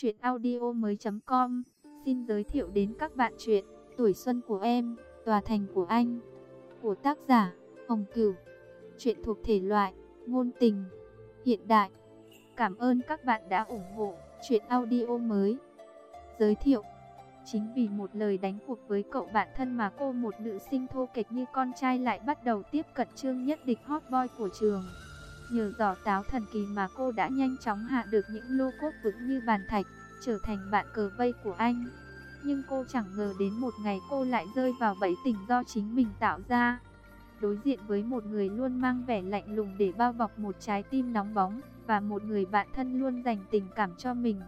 Chuyện audio mới com. Xin giới thiệu đến các bạn chuyện Tuổi xuân của em, Tòa thành của anh Của tác giả Hồng Cửu. Chuyện thuộc thể loại Ngôn tình Hiện đại. Cảm ơn các bạn đã ủng hộ Chuyện audio mới. Giới thiệu Chính vì một lời đánh cuộc với cậu bạn thân mà cô một nữ sinh thô kệch như con trai lại bắt đầu tiếp cận trương nhất địch hot boy của trường. Nhờ giỏ táo thần kỳ mà cô đã nhanh chóng hạ được những lô cốt vững như bàn thạch, trở thành bạn cờ vây của anh. Nhưng cô chẳng ngờ đến một ngày cô lại rơi vào bẫy tình do chính mình tạo ra. Đối diện với một người luôn mang vẻ lạnh lùng để bao bọc một trái tim nóng bóng, và một người bạn thân luôn dành tình cảm cho mình.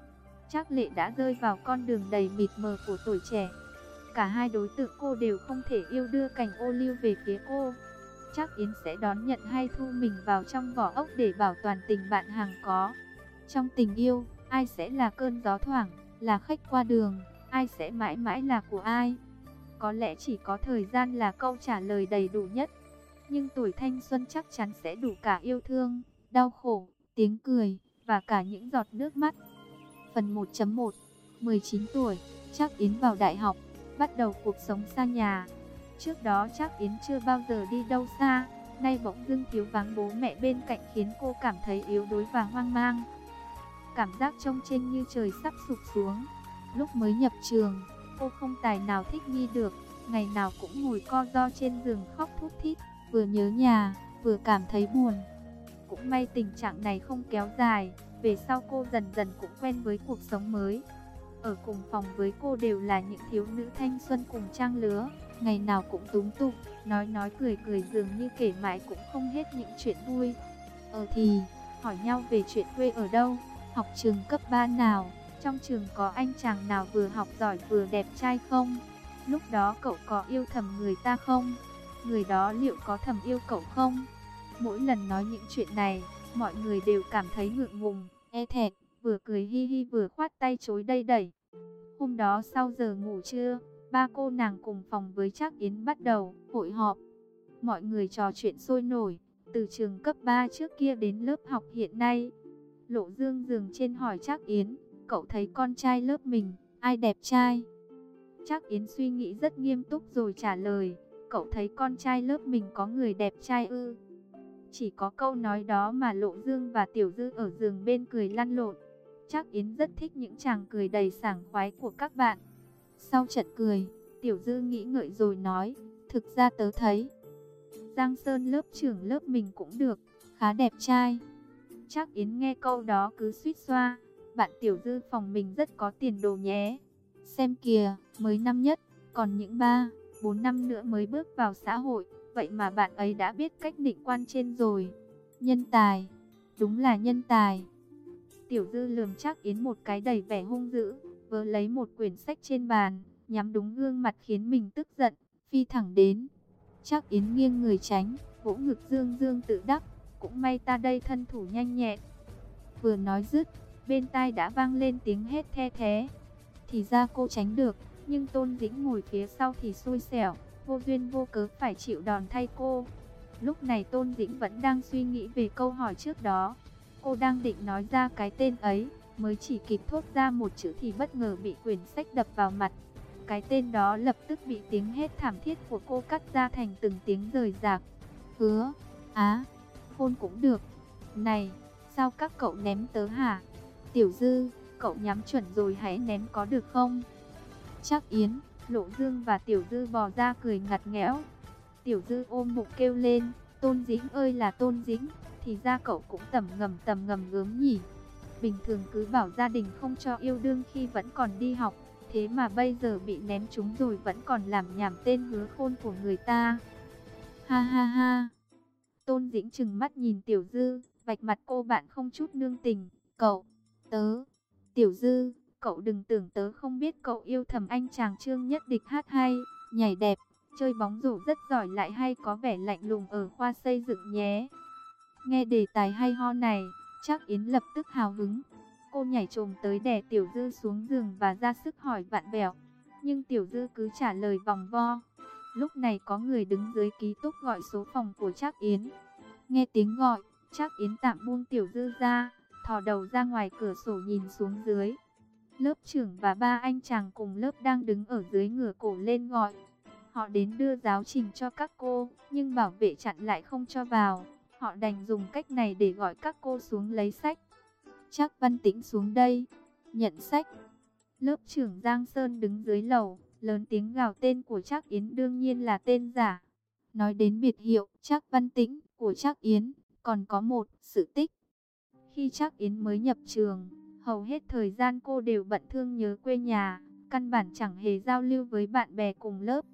chắc lệ đã rơi vào con đường đầy mịt mờ của tuổi trẻ. Cả hai đối tượng cô đều không thể yêu đưa cành ô liu về phía cô chắc Yến sẽ đón nhận hay thu mình vào trong vỏ ốc để bảo toàn tình bạn hàng có. Trong tình yêu, ai sẽ là cơn gió thoảng, là khách qua đường, ai sẽ mãi mãi là của ai? Có lẽ chỉ có thời gian là câu trả lời đầy đủ nhất. Nhưng tuổi thanh xuân chắc chắn sẽ đủ cả yêu thương, đau khổ, tiếng cười và cả những giọt nước mắt. Phần 1.1 19 tuổi, chắc Yến vào đại học, bắt đầu cuộc sống xa nhà. Trước đó chắc Yến chưa bao giờ đi đâu xa, nay bỗng dưng thiếu vắng bố mẹ bên cạnh khiến cô cảm thấy yếu đuối và hoang mang. Cảm giác trông trên như trời sắp sụp xuống. Lúc mới nhập trường, cô không tài nào thích nghi được, ngày nào cũng ngồi co do trên giường khóc thút thít, vừa nhớ nhà, vừa cảm thấy buồn. Cũng may tình trạng này không kéo dài, về sau cô dần dần cũng quen với cuộc sống mới. Ở cùng phòng với cô đều là những thiếu nữ thanh xuân cùng trang lứa, ngày nào cũng túng tụng, nói nói cười cười dường như kể mãi cũng không hết những chuyện vui. Ở thì, hỏi nhau về chuyện quê ở đâu, học trường cấp 3 nào, trong trường có anh chàng nào vừa học giỏi vừa đẹp trai không? Lúc đó cậu có yêu thầm người ta không? Người đó liệu có thầm yêu cậu không? Mỗi lần nói những chuyện này, mọi người đều cảm thấy ngượng ngùng, e thẹn, vừa cười hi hi vừa khoát tay chối đây đẩy. Hôm đó sau giờ ngủ trưa, ba cô nàng cùng phòng với Trác Yến bắt đầu hội họp. Mọi người trò chuyện sôi nổi, từ trường cấp 3 trước kia đến lớp học hiện nay. Lộ Dương giường trên hỏi Trác Yến, cậu thấy con trai lớp mình, ai đẹp trai? Trác Yến suy nghĩ rất nghiêm túc rồi trả lời, cậu thấy con trai lớp mình có người đẹp trai ư? Chỉ có câu nói đó mà Lộ Dương và Tiểu Dư ở giường bên cười lăn lộn. Trác Yến rất thích những chàng cười đầy sảng khoái của các bạn. Sau trận cười, Tiểu Dư nghĩ ngợi rồi nói, thực ra tớ thấy. Giang Sơn lớp trưởng lớp mình cũng được, khá đẹp trai. Chắc Yến nghe câu đó cứ suýt xoa, bạn Tiểu Dư phòng mình rất có tiền đồ nhé. Xem kìa, mới năm nhất, còn những ba, bốn năm nữa mới bước vào xã hội, vậy mà bạn ấy đã biết cách định quan trên rồi. Nhân tài, đúng là nhân tài. Tiểu Dư lườm chắc Yến một cái đầy vẻ hung dữ vớ lấy một quyển sách trên bàn, nhắm đúng gương mặt khiến mình tức giận, phi thẳng đến. Chắc Yến nghiêng người tránh, vỗ ngực dương dương tự đắc, cũng may ta đây thân thủ nhanh nhẹn. Vừa nói dứt, bên tai đã vang lên tiếng hét the thế. Thì ra cô tránh được, nhưng Tôn Dĩnh ngồi phía sau thì xui xẻo, vô duyên vô cớ phải chịu đòn thay cô. Lúc này Tôn Dĩnh vẫn đang suy nghĩ về câu hỏi trước đó. Cô đang định nói ra cái tên ấy, mới chỉ kịp thốt ra một chữ thì bất ngờ bị quyển sách đập vào mặt. Cái tên đó lập tức bị tiếng hét thảm thiết của cô cắt ra thành từng tiếng rời rạc. Hứa, á, hôn cũng được. Này, sao các cậu ném tớ hả? Tiểu Dư, cậu nhắm chuẩn rồi hãy ném có được không? Chắc Yến, Lộ Dương và Tiểu Dư bò ra cười ngặt nghẽo. Tiểu Dư ôm bụng kêu lên, Tôn Dĩnh ơi là Tôn Dĩnh, thì ra cậu cũng tầm ngầm tầm ngầm gớm nhỉ. Bình thường cứ bảo gia đình không cho yêu đương khi vẫn còn đi học, thế mà bây giờ bị ném trúng rồi vẫn còn làm nhảm tên hứa khôn của người ta. Ha ha ha. Tôn Dĩnh chừng mắt nhìn Tiểu Dư, vạch mặt cô bạn không chút nương tình. Cậu, tớ, Tiểu Dư, cậu đừng tưởng tớ không biết cậu yêu thầm anh chàng trương nhất địch hát hay, nhảy đẹp, chơi bóng rổ rất giỏi lại hay có vẻ lạnh lùng ở khoa xây dựng nhé. Nghe đề tài hay ho này, Chắc Yến lập tức hào hứng. Cô nhảy trồm tới đè Tiểu Dư xuống giường và ra sức hỏi vạn bèo. Nhưng Tiểu Dư cứ trả lời vòng vo. Lúc này có người đứng dưới ký túc gọi số phòng của Trác Yến. Nghe tiếng gọi, Trác Yến tạm buông Tiểu Dư ra, thò đầu ra ngoài cửa sổ nhìn xuống dưới. Lớp trưởng và ba anh chàng cùng lớp đang đứng ở dưới ngửa cổ lên gọi. Họ đến đưa giáo trình cho các cô, nhưng bảo vệ chặn lại không cho vào. Họ đành dùng cách này để gọi các cô xuống lấy sách. Chắc Văn Tĩnh xuống đây, nhận sách. Lớp trưởng Giang Sơn đứng dưới lầu, lớn tiếng gào tên của Trác Yến đương nhiên là tên giả. Nói đến biệt hiệu Trác Văn Tĩnh của Trác Yến, còn có một sự tích. Khi Trác Yến mới nhập trường, hầu hết thời gian cô đều bận thương nhớ quê nhà, căn bản chẳng hề giao lưu với bạn bè cùng lớp.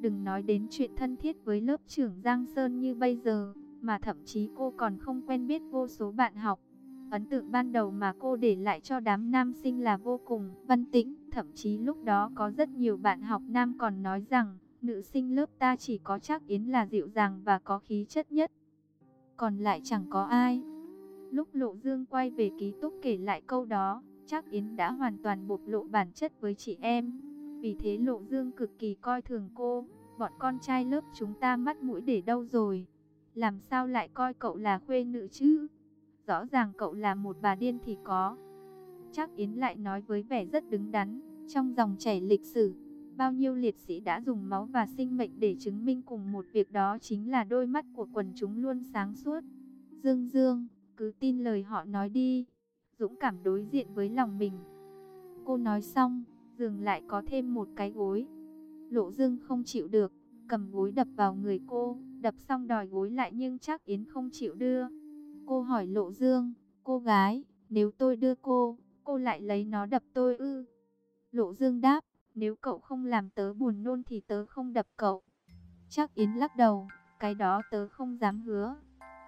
Đừng nói đến chuyện thân thiết với lớp trưởng Giang Sơn như bây giờ, mà thậm chí cô còn không quen biết vô số bạn học. Ấn tượng ban đầu mà cô để lại cho đám nam sinh là vô cùng văn tĩnh, thậm chí lúc đó có rất nhiều bạn học nam còn nói rằng, nữ sinh lớp ta chỉ có chắc Yến là dịu dàng và có khí chất nhất. Còn lại chẳng có ai. Lúc Lộ Dương quay về ký túc kể lại câu đó, chắc Yến đã hoàn toàn bộc lộ bản chất với chị em. Vì thế Lộ Dương cực kỳ coi thường cô, bọn con trai lớp chúng ta mắt mũi để đâu rồi? Làm sao lại coi cậu là khuê nữ chứ? Rõ ràng cậu là một bà điên thì có. Chắc Yến lại nói với vẻ rất đứng đắn, trong dòng chảy lịch sử, bao nhiêu liệt sĩ đã dùng máu và sinh mệnh để chứng minh cùng một việc đó chính là đôi mắt của quần chúng luôn sáng suốt. Dương Dương, cứ tin lời họ nói đi, dũng cảm đối diện với lòng mình. Cô nói xong, giường lại có thêm một cái gối. Lộ Dương không chịu được, cầm gối đập vào người cô, đập xong đòi gối lại nhưng chắc Yến không chịu đưa. Cô hỏi Lộ Dương, cô gái, nếu tôi đưa cô, cô lại lấy nó đập tôi ư? Lộ Dương đáp, nếu cậu không làm tớ buồn nôn thì tớ không đập cậu. Chắc Yến lắc đầu, cái đó tớ không dám hứa.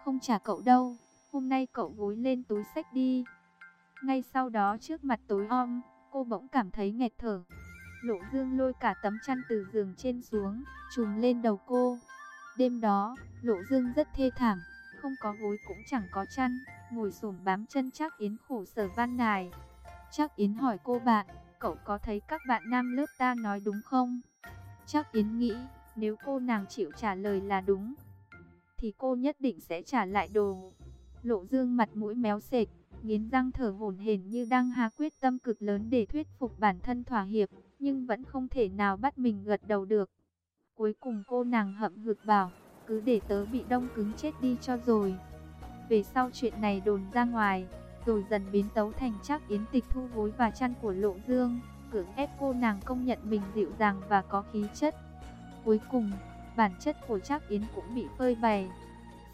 Không trả cậu đâu, hôm nay cậu gối lên túi sách đi. Ngay sau đó trước mặt tối om, cô bỗng cảm thấy nghẹt thở. Lộ Dương lôi cả tấm chăn từ giường trên xuống, trùm lên đầu cô. Đêm đó, Lộ Dương rất thê thảm, không có gối cũng chẳng có chăn, ngồi xổm bám chân chắc Yến khổ sở van nài. Chắc Yến hỏi cô bạn, cậu có thấy các bạn nam lớp ta nói đúng không? Chắc Yến nghĩ, nếu cô nàng chịu trả lời là đúng, thì cô nhất định sẽ trả lại đồ. Lộ dương mặt mũi méo sệt, nghiến răng thở hổn hển như đang há quyết tâm cực lớn để thuyết phục bản thân thỏa hiệp, nhưng vẫn không thể nào bắt mình gật đầu được. Cuối cùng cô nàng hậm hực bảo, cứ để tớ bị đông cứng chết đi cho rồi. Về sau chuyện này đồn ra ngoài, rồi dần biến tấu thành chắc yến tịch thu gối và chăn của lộ dương, cưỡng ép cô nàng công nhận mình dịu dàng và có khí chất. Cuối cùng, bản chất của chắc yến cũng bị phơi bày.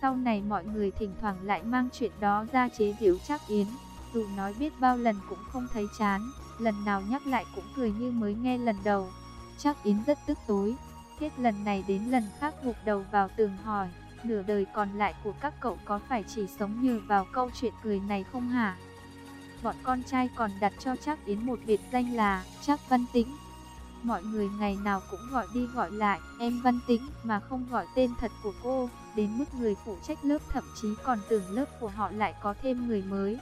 Sau này mọi người thỉnh thoảng lại mang chuyện đó ra chế giễu chắc yến, dù nói biết bao lần cũng không thấy chán, lần nào nhắc lại cũng cười như mới nghe lần đầu. Chắc yến rất tức tối, hết lần này đến lần khác gục đầu vào tường hỏi, nửa đời còn lại của các cậu có phải chỉ sống nhờ vào câu chuyện cười này không hả? Bọn con trai còn đặt cho chắc Yến một biệt danh là chắc Văn Tĩnh. Mọi người ngày nào cũng gọi đi gọi lại em Văn Tĩnh mà không gọi tên thật của cô, đến mức người phụ trách lớp thậm chí còn tưởng lớp của họ lại có thêm người mới.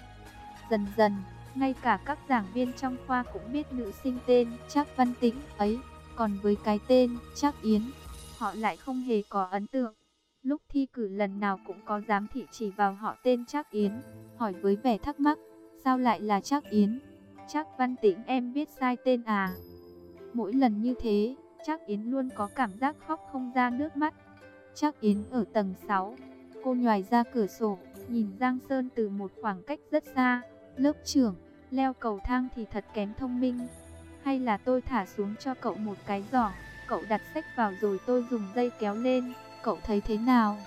Dần dần, ngay cả các giảng viên trong khoa cũng biết nữ sinh tên chắc Văn Tĩnh ấy, còn với cái tên chắc Yến, họ lại không hề có ấn tượng. Lúc thi cử lần nào cũng có giám thị chỉ vào họ tên Trác Yến, hỏi với vẻ thắc mắc, sao lại là Trác Yến? Trác Văn Tĩnh em biết sai tên à? Mỗi lần như thế, Trác Yến luôn có cảm giác khóc không ra nước mắt. Trác Yến ở tầng 6, cô nhòi ra cửa sổ, nhìn Giang Sơn từ một khoảng cách rất xa. Lớp trưởng, leo cầu thang thì thật kém thông minh. Hay là tôi thả xuống cho cậu một cái giỏ, cậu đặt sách vào rồi tôi dùng dây kéo lên cậu thấy thế nào?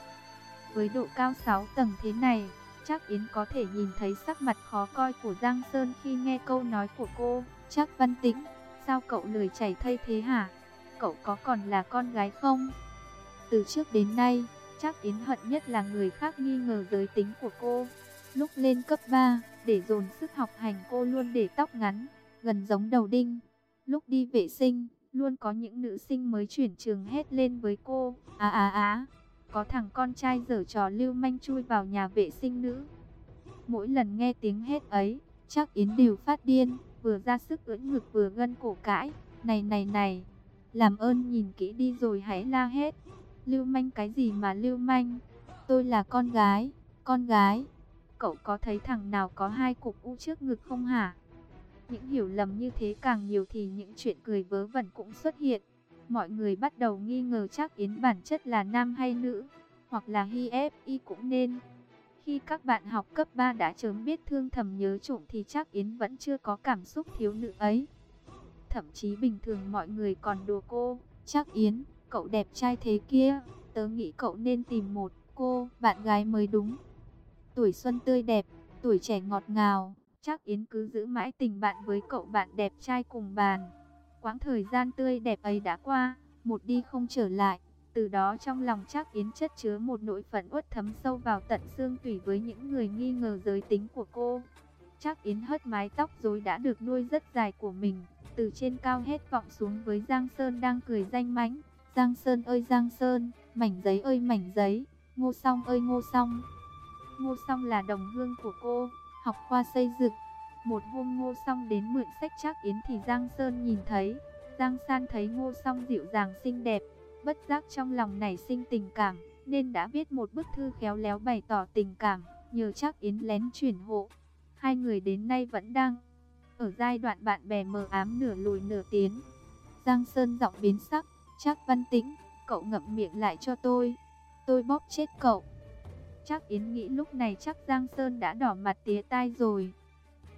Với độ cao 6 tầng thế này, chắc Yến có thể nhìn thấy sắc mặt khó coi của Giang Sơn khi nghe câu nói của cô. Chắc Văn Tĩnh, sao cậu lười chảy thay thế hả? Cậu có còn là con gái không? Từ trước đến nay, chắc Yến hận nhất là người khác nghi ngờ giới tính của cô. Lúc lên cấp 3, để dồn sức học hành cô luôn để tóc ngắn, gần giống đầu đinh. Lúc đi vệ sinh, Luôn có những nữ sinh mới chuyển trường hét lên với cô, á á á, có thằng con trai dở trò lưu manh chui vào nhà vệ sinh nữ. Mỗi lần nghe tiếng hét ấy, chắc Yến đều phát điên, vừa ra sức ưỡn ngực vừa gân cổ cãi, này này này, làm ơn nhìn kỹ đi rồi hãy la hét. Lưu manh cái gì mà lưu manh, tôi là con gái, con gái. Cậu có thấy thằng nào có hai cục u trước ngực không hả? Những hiểu lầm như thế càng nhiều thì những chuyện cười vớ vẩn cũng xuất hiện. Mọi người bắt đầu nghi ngờ chắc Yến bản chất là nam hay nữ, hoặc là hi ép y cũng nên. Khi các bạn học cấp 3 đã chớm biết thương thầm nhớ trộm thì chắc Yến vẫn chưa có cảm xúc thiếu nữ ấy. Thậm chí bình thường mọi người còn đùa cô, chắc Yến, cậu đẹp trai thế kia, tớ nghĩ cậu nên tìm một cô, bạn gái mới đúng. Tuổi xuân tươi đẹp, tuổi trẻ ngọt ngào, chắc Yến cứ giữ mãi tình bạn với cậu bạn đẹp trai cùng bàn. Quãng thời gian tươi đẹp ấy đã qua, một đi không trở lại. Từ đó trong lòng chắc Yến chất chứa một nỗi phẫn uất thấm sâu vào tận xương tủy với những người nghi ngờ giới tính của cô. Chắc Yến hất mái tóc rối đã được nuôi rất dài của mình, từ trên cao hết vọng xuống với Giang Sơn đang cười danh mãnh. Giang Sơn ơi Giang Sơn, mảnh giấy ơi mảnh giấy, ngô song ơi ngô song. Ngô song là đồng hương của cô, học khoa xây dựng. Một hôm ngô song đến mượn sách Trác Yến thì Giang Sơn nhìn thấy. Giang San thấy ngô song dịu dàng xinh đẹp, bất giác trong lòng nảy sinh tình cảm, nên đã viết một bức thư khéo léo bày tỏ tình cảm, nhờ Trác Yến lén chuyển hộ. Hai người đến nay vẫn đang ở giai đoạn bạn bè mờ ám nửa lùi nửa tiến. Giang Sơn giọng biến sắc, Trác văn tĩnh, cậu ngậm miệng lại cho tôi, tôi bóp chết cậu. Chắc Yến nghĩ lúc này chắc Giang Sơn đã đỏ mặt tía tai rồi.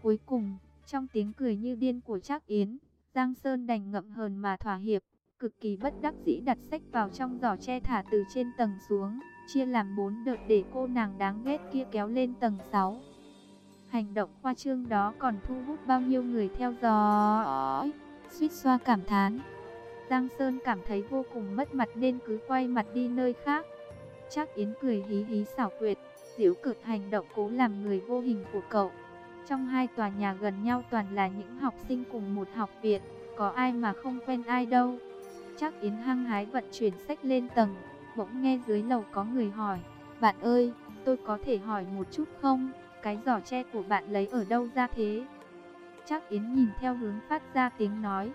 Cuối cùng, trong tiếng cười như điên của chắc Yến, Giang Sơn đành ngậm hờn mà thỏa hiệp cực kỳ bất đắc dĩ đặt sách vào trong giỏ che thả từ trên tầng xuống, chia làm bốn đợt để cô nàng đáng ghét kia kéo lên tầng 6. Hành động khoa trương đó còn thu hút bao nhiêu người theo dõi, suýt xoa cảm thán. Giang Sơn cảm thấy vô cùng mất mặt nên cứ quay mặt đi nơi khác. Chắc Yến cười hí hí xảo quyệt, diễu cực hành động cố làm người vô hình của cậu. Trong hai tòa nhà gần nhau toàn là những học sinh cùng một học viện, có ai mà không quen ai đâu. Chắc Yến hăng hái vận chuyển sách lên tầng, bỗng nghe dưới lầu có người hỏi, bạn ơi, tôi có thể hỏi một chút không, cái giỏ tre của bạn lấy ở đâu ra thế? Chắc Yến nhìn theo hướng phát ra tiếng nói,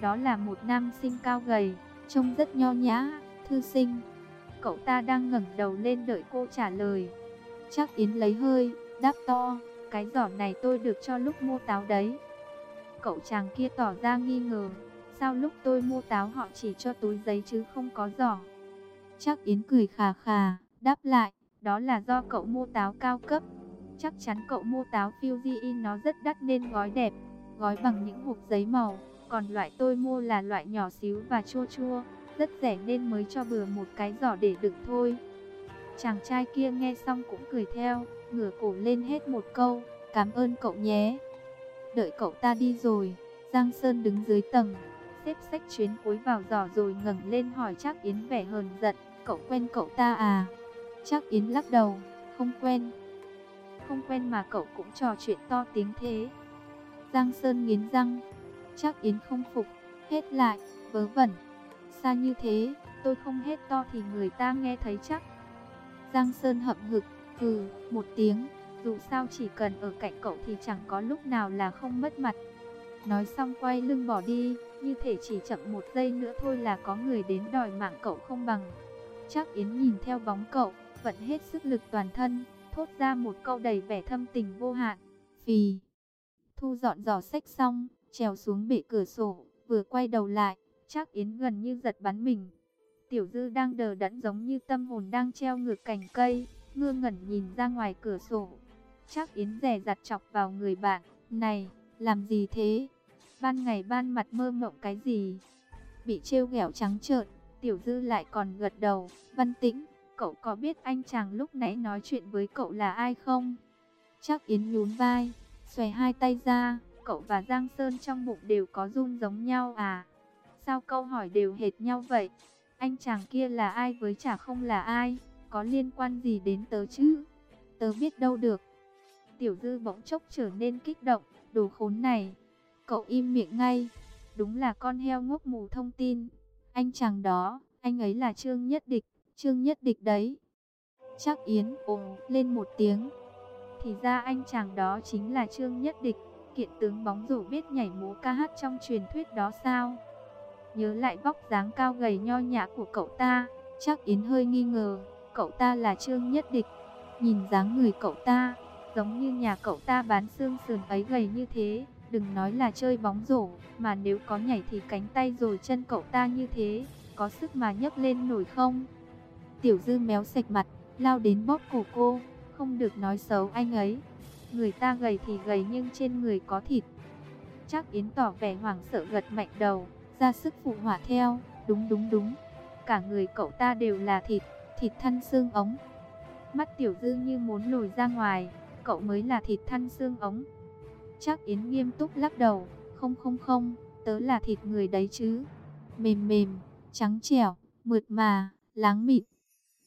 đó là một nam sinh cao gầy, trông rất nho nhã, thư sinh. Cậu ta đang ngẩng đầu lên đợi cô trả lời. Chắc Yến lấy hơi, đáp to, cái giỏ này tôi được cho lúc mua táo đấy. Cậu chàng kia tỏ ra nghi ngờ, Sao lúc tôi mua táo họ chỉ cho túi giấy chứ không có giỏ? Chắc Yến cười khà khà, đáp lại, đó là do cậu mua táo cao cấp. Chắc chắn cậu mua táo Fuji nó rất đắt nên gói đẹp, gói bằng những hộp giấy màu. Còn loại tôi mua là loại nhỏ xíu và chua chua, rất rẻ nên mới cho bừa một cái giỏ để đựng thôi. Chàng trai kia nghe xong cũng cười theo, ngửa cổ lên hết một câu, cảm ơn cậu nhé. Đợi cậu ta đi rồi, Giang Sơn đứng dưới tầng, xếp sách chuyến cuối vào giỏ rồi ngẩng lên hỏi chắc Yến vẻ hờn giận, cậu quen cậu ta à? Chắc Yến lắc đầu, không quen. Không quen mà cậu cũng trò chuyện to tiếng thế. Giang Sơn nghiến răng, chắc Yến không phục, hết lại, vớ vẩn. Xa như thế, tôi không hết to thì người ta nghe thấy chắc. Giang Sơn hậm hực, hừ, một tiếng, dù sao chỉ cần ở cạnh cậu thì chẳng có lúc nào là không mất mặt. Nói xong quay lưng bỏ đi, như thể chỉ chậm một giây nữa thôi là có người đến đòi mạng cậu không bằng. Chắc Yến nhìn theo bóng cậu, vận hết sức lực toàn thân, thốt ra một câu đầy vẻ thâm tình vô hạn. Phì. Thu dọn giỏ sách xong, trèo xuống bệ cửa sổ, vừa quay đầu lại, chắc Yến gần như giật bắn mình. Tiểu Dư đang đờ đẫn giống như tâm hồn đang treo ngược cành cây, ngơ ngẩn nhìn ra ngoài cửa sổ. Chắc Yến rè rặt chọc vào người bạn, này, làm gì thế? Ban ngày ban mặt mơ mộng cái gì? Bị trêu ghẹo trắng trợn, Tiểu Dư lại còn gật đầu. Văn Tĩnh, cậu có biết anh chàng lúc nãy nói chuyện với cậu là ai không? Chắc Yến nhún vai, xòe hai tay ra, cậu và Giang Sơn trong bụng đều có run giống nhau à? Sao câu hỏi đều hệt nhau vậy? Anh chàng kia là ai với chả không là ai? Có liên quan gì đến tớ chứ? Tớ biết đâu được. Tiểu Dư bỗng chốc trở nên kích động, đồ khốn này, Cậu im miệng ngay. Đúng là con heo ngốc mù thông tin. Anh chàng đó, anh ấy là Trương Nhất Địch, Trương Nhất Địch đấy. Chắc Yến ồ lên một tiếng. Thì ra anh chàng đó chính là Trương Nhất Địch, kiện tướng bóng rổ biết nhảy múa ca hát trong truyền thuyết đó sao? Nhớ lại vóc dáng cao gầy nho nhã của cậu ta, chắc Yến hơi nghi ngờ, cậu ta là Trương Nhất Địch. Nhìn dáng người cậu ta, giống như nhà cậu ta bán xương sườn ấy gầy như thế, Đừng nói là chơi bóng rổ, mà nếu có nhảy thì cánh tay rồi chân cậu ta như thế, có sức mà nhấc lên nổi không? Tiểu dư méo sạch mặt, lao đến bóp cổ cô, không được nói xấu anh ấy. Người ta gầy thì gầy nhưng trên người có thịt. Chắc Yến tỏ vẻ hoảng sợ gật mạnh đầu, ra sức phụ hỏa theo, đúng đúng đúng. Cả người cậu ta đều là thịt, thịt thân xương ống. Mắt tiểu dư như muốn lồi ra ngoài, cậu mới là thịt thân xương ống. Chắc Yến nghiêm túc lắc đầu, không không không, tớ là thịt người đấy chứ. Mềm mềm, trắng trẻo, mượt mà, láng mịn.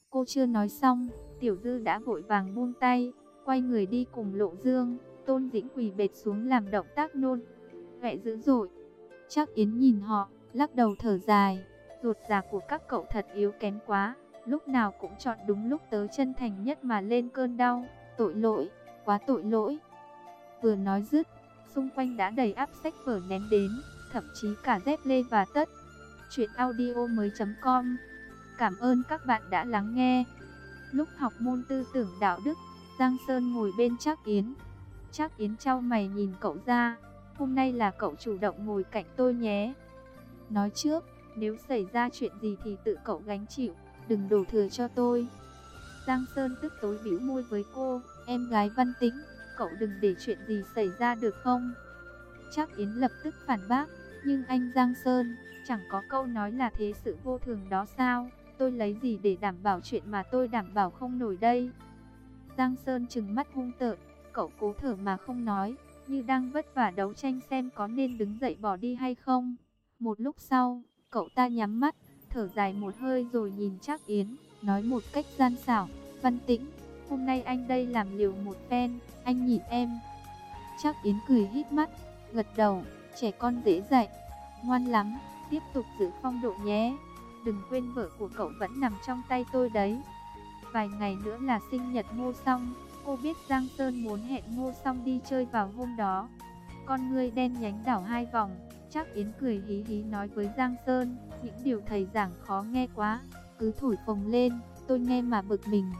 Cô chưa nói xong, tiểu dư đã vội vàng buông tay, quay người đi cùng lộ dương. Tôn Dĩnh quỳ bệt xuống làm động tác nôn. Vẹ dữ dội. Chắc Yến nhìn họ, lắc đầu thở dài. Ruột già của các cậu thật yếu kém quá. Lúc nào cũng chọn đúng lúc tớ chân thành nhất mà lên cơn đau. Tội lỗi, quá tội lỗi. Vừa nói dứt, xung quanh đã đầy áp sách vở ném đến, thậm chí cả dép lê và tất. Chuyện audio mới.com Cảm ơn các bạn đã lắng nghe. Lúc học môn tư tưởng đạo đức, Giang Sơn ngồi bên Trác Yến. Trác Yến trao mày nhìn cậu ra, hôm nay là cậu chủ động ngồi cạnh tôi nhé. Nói trước, nếu xảy ra chuyện gì thì tự cậu gánh chịu, đừng đổ thừa cho tôi. Giang Sơn tức tối bĩu môi với cô, em gái văn tính, cậu đừng để chuyện gì xảy ra được không? Trác Yến lập tức phản bác, nhưng anh Giang Sơn, chẳng có câu nói là thế sự vô thường đó sao? Tôi lấy gì để đảm bảo chuyện mà tôi đảm bảo không nổi đây? Giang Sơn trừng mắt hung tợn, cậu cố thở mà không nói, như đang vất vả đấu tranh xem có nên đứng dậy bỏ đi hay không. Một lúc sau, cậu ta nhắm mắt, thở dài một hơi rồi nhìn Trác Yến, nói một cách gian xảo, văn tĩnh, hôm nay anh đây làm liều một phen, anh nhìn em. Trác Yến cười hít mắt, gật đầu, trẻ con dễ dạy, ngoan lắm, tiếp tục giữ phong độ nhé. Đừng quên vợ của cậu vẫn nằm trong tay tôi đấy. Vài ngày nữa là sinh nhật Ngô Song, cô biết Giang Sơn muốn hẹn Ngô Song đi chơi vào hôm đó. Con ngươi đen nhánh đảo hai vòng, chắc Yến cười hí hí nói với Giang Sơn, những điều thầy giảng khó nghe quá, cứ thổi phồng lên, tôi nghe mà bực mình.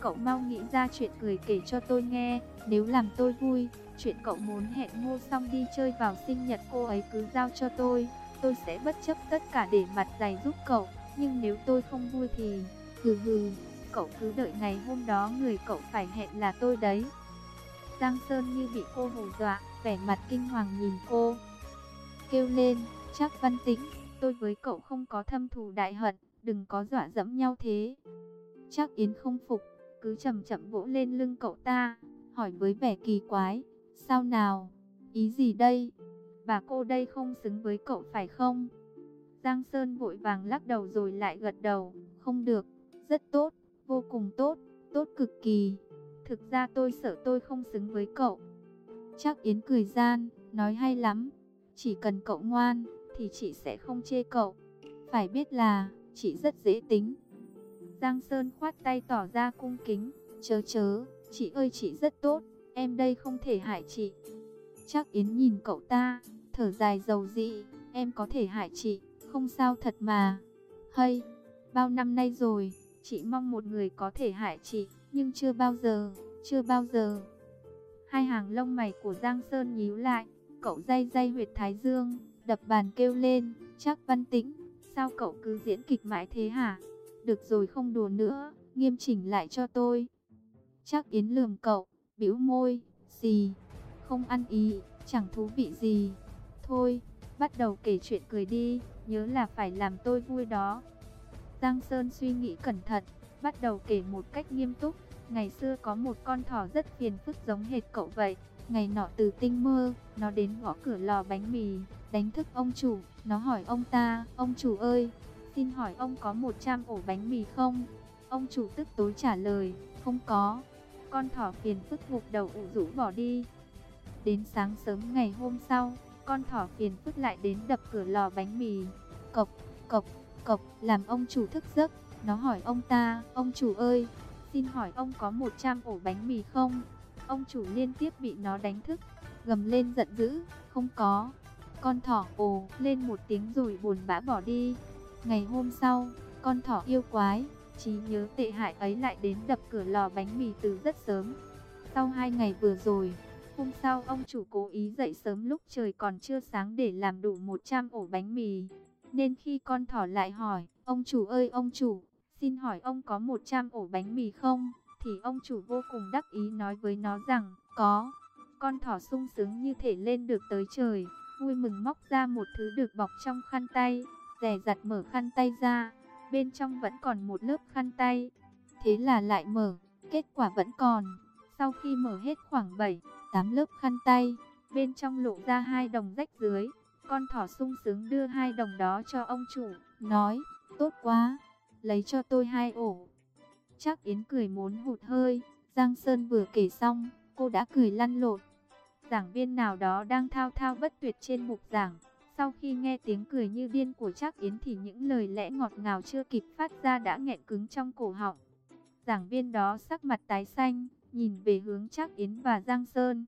Cậu mau nghĩ ra chuyện cười kể cho tôi nghe, nếu làm tôi vui, chuyện cậu muốn hẹn Ngô Song đi chơi vào sinh nhật cô ấy cứ giao cho tôi, tôi sẽ bất chấp tất cả để mặt dày giúp cậu, nhưng nếu tôi không vui thì, hừ hừ cậu cứ đợi ngày hôm đó người cậu phải hẹn là tôi đấy. Giang Sơn như bị cô hù dọa, vẻ mặt kinh hoàng nhìn cô. Kêu lên, chắc văn tĩnh, tôi với cậu không có thâm thù đại hận, đừng có dọa dẫm nhau thế. Chắc Yến không phục, cứ chậm chậm vỗ lên lưng cậu ta, hỏi với vẻ kỳ quái, sao nào, ý gì đây? Bà cô đây không xứng với cậu phải không? Giang Sơn vội vàng lắc đầu rồi lại gật đầu, không được, rất tốt vô cùng tốt, tốt cực kỳ. Thực ra tôi sợ tôi không xứng với cậu. Chắc Yến cười gian, nói hay lắm. Chỉ cần cậu ngoan, thì chị sẽ không chê cậu. Phải biết là, chị rất dễ tính. Giang Sơn khoát tay tỏ ra cung kính. Chớ chớ, chị ơi chị rất tốt, em đây không thể hại chị. Chắc Yến nhìn cậu ta, thở dài dầu dị, em có thể hại chị, không sao thật mà. Hay, bao năm nay rồi, Chị mong một người có thể hại chị, nhưng chưa bao giờ, chưa bao giờ. Hai hàng lông mày của Giang Sơn nhíu lại, cậu day day huyệt thái dương, đập bàn kêu lên, chắc văn tĩnh, sao cậu cứ diễn kịch mãi thế hả? Được rồi không đùa nữa, nghiêm chỉnh lại cho tôi. Chắc Yến lườm cậu, bĩu môi, gì không ăn ý, chẳng thú vị gì. Thôi, bắt đầu kể chuyện cười đi, nhớ là phải làm tôi vui đó. Giang Sơn suy nghĩ cẩn thận, bắt đầu kể một cách nghiêm túc. Ngày xưa có một con thỏ rất phiền phức giống hệt cậu vậy. Ngày nọ từ tinh mơ, nó đến gõ cửa lò bánh mì, đánh thức ông chủ. Nó hỏi ông ta, ông chủ ơi, xin hỏi ông có 100 ổ bánh mì không? Ông chủ tức tối trả lời, không có. Con thỏ phiền phức gục đầu ủ rũ bỏ đi. Đến sáng sớm ngày hôm sau, con thỏ phiền phức lại đến đập cửa lò bánh mì. Cộc, cộc, cộc, làm ông chủ thức giấc. Nó hỏi ông ta, ông chủ ơi, xin hỏi ông có 100 ổ bánh mì không? Ông chủ liên tiếp bị nó đánh thức, gầm lên giận dữ, không có. Con thỏ ồ lên một tiếng rồi buồn bã bỏ đi. Ngày hôm sau, con thỏ yêu quái, trí nhớ tệ hại ấy lại đến đập cửa lò bánh mì từ rất sớm. Sau hai ngày vừa rồi, hôm sau ông chủ cố ý dậy sớm lúc trời còn chưa sáng để làm đủ 100 ổ bánh mì. Nên khi con thỏ lại hỏi, ông chủ ơi ông chủ, xin hỏi ông có 100 ổ bánh mì không? Thì ông chủ vô cùng đắc ý nói với nó rằng, có. Con thỏ sung sướng như thể lên được tới trời, vui mừng móc ra một thứ được bọc trong khăn tay, rè rặt mở khăn tay ra, bên trong vẫn còn một lớp khăn tay. Thế là lại mở, kết quả vẫn còn. Sau khi mở hết khoảng 7, 8 lớp khăn tay, bên trong lộ ra hai đồng rách dưới. Con thỏ sung sướng đưa hai đồng đó cho ông chủ, nói, tốt quá, lấy cho tôi hai ổ. Chắc Yến cười muốn hụt hơi, Giang Sơn vừa kể xong, cô đã cười lăn lộn. Giảng viên nào đó đang thao thao bất tuyệt trên mục giảng. Sau khi nghe tiếng cười như điên của Trác Yến thì những lời lẽ ngọt ngào chưa kịp phát ra đã nghẹn cứng trong cổ họng. Giảng viên đó sắc mặt tái xanh, nhìn về hướng Trác Yến và Giang Sơn.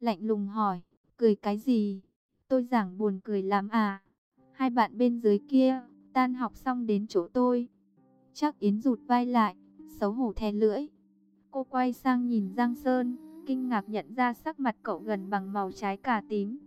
Lạnh lùng hỏi, cười cái gì? Tôi giảng buồn cười lắm à? Hai bạn bên dưới kia, tan học xong đến chỗ tôi. chắc Yến rụt vai lại, xấu hổ thè lưỡi. Cô quay sang nhìn Giang Sơn, kinh ngạc nhận ra sắc mặt cậu gần bằng màu trái cà tím.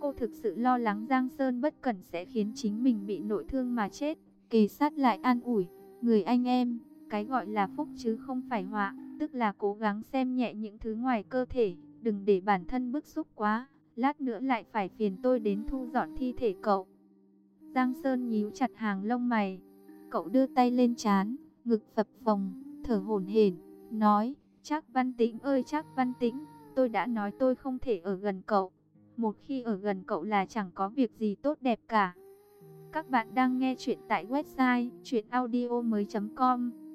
Cô thực sự lo lắng Giang Sơn bất cẩn sẽ khiến chính mình bị nội thương mà chết. Kề sát lại an ủi, người anh em, cái gọi là phúc chứ không phải họa, tức là cố gắng xem nhẹ những thứ ngoài cơ thể, đừng để bản thân bức xúc quá, lát nữa lại phải phiền tôi đến thu dọn thi thể cậu. Giang Sơn nhíu chặt hàng lông mày, cậu đưa tay lên chán, ngực phập phồng, thở hổn hển, nói, chắc Văn Tĩnh ơi chắc Văn Tĩnh, tôi đã nói tôi không thể ở gần cậu. Một khi ở gần cậu là chẳng có việc gì tốt đẹp cả. Các bạn đang nghe chuyện tại website chuyenaudio.com